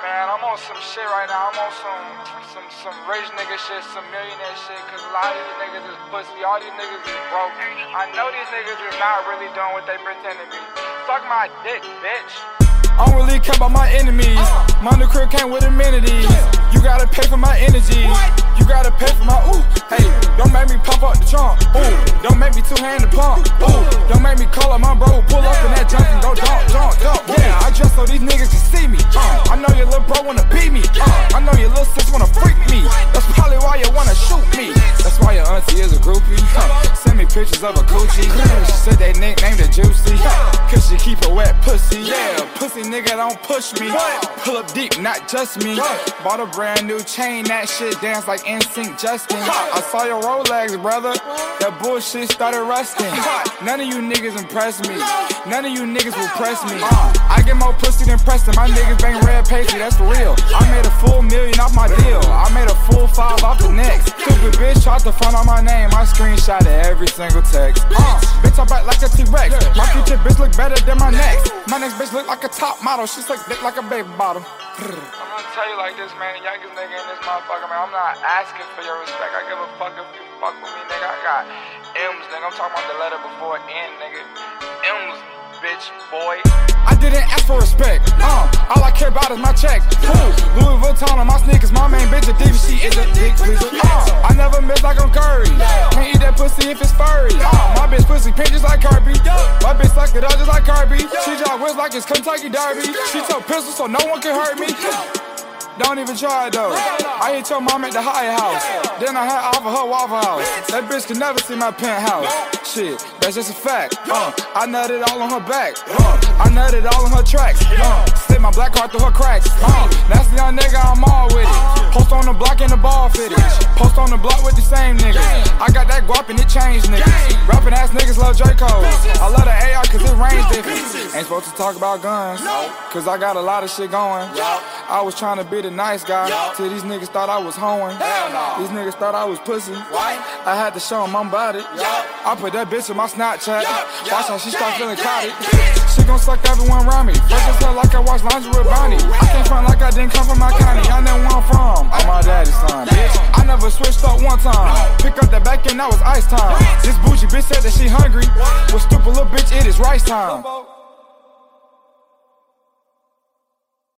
Man, I'm on some shit right now. I'm on some some some rich nigga shit, some millionaire shit. Cause a lot of these niggas is pussy. All these niggas is broke. I know these niggas is not really doing what they pretend to be. Suck my dick, bitch. I don't really care about my enemies. Uh. My new crib came with amenities. You gotta pay for my energy. You gotta pay for my ooh. Hey, don't make me pop up the trunk. Ooh, don't make me two hand the pump. Ooh, don't make me call up my bro. Pull up in that junk and go jump, jump, jump. Yeah, I just so these niggas can see me. Groupie. Uh, send me pictures of a coochie. She said they nicknamed her Juicy. Cause she keep a wet pussy. Yeah, pussy nigga don't push me. Pull up deep, not just me. Bought a brand new chain, that shit dance like NSYNC Justin. I saw your Rolex, brother. That bullshit started rusting. None of you niggas impress me. None of you niggas will press me. I get more pussy than Preston. My niggas bang red pastry, that's for real. I made a full million off my deal. I made a full five off the next. Stupid bitch tried to front on my name. I screenshot every single text. Uh, bitch, I bite like a T-Rex. My future bitch look better than my next. My next bitch look like a top model. She suck dick like a baby bottom. I'm gonna tell you like this, man. The youngest nigga in this motherfucker, man. I'm not asking for your respect. I give a fuck if you fuck with me, nigga. I got M's, nigga. I'm talking about the letter before N, nigga. M's, bitch, boy. I didn't ask for respect. Uh, all I care about is my check. Ooh, Louis Vuitton on my sneakers. My main bitch a. She is a dick pleaser. Uh, I never miss like I'm Curry. Can't eat that pussy if it's furry. Uh, my bitch pussy pink just like Kirby. My bitch suck it up just like Kirby. She drop whips like it's Kentucky Derby. She took pistols so no one can hurt me. Don't even try it though. I hit your mom at the high house. Then I had off of her Waffle House. That bitch can never see my penthouse. Shit, that's just a fact. Uh, I nutted all on her back. Uh, I nutted all on her tracks. Uh, my black card through her cracks. Uh, that's the young nigga, I'm all with it. Post on the block and the ball fitted. Post on the block with the same niggas. I got that guap and it changed niggas. Rapping ass niggas love Draco. I love the AR cause it range different. Ain't supposed to talk about guns. Cause I got a lot of shit going. I was trying to be the nice guy. Till these niggas thought I was hoeing. These niggas thought I was pussy. I had to show them I'm about it. I put that bitch in my Snapchat. Watch how she start feeling cloudy. She gon' suck everyone around me. First just felt like I watched laundry with Bonnie. I can't front like I didn't come from my county. I know where I'm from. I'm my daddy's son, bitch. I never switched up one time. Pick up the back end, that was ice time. This bougie bitch said that she hungry. Well, stupid little bitch, it is rice time.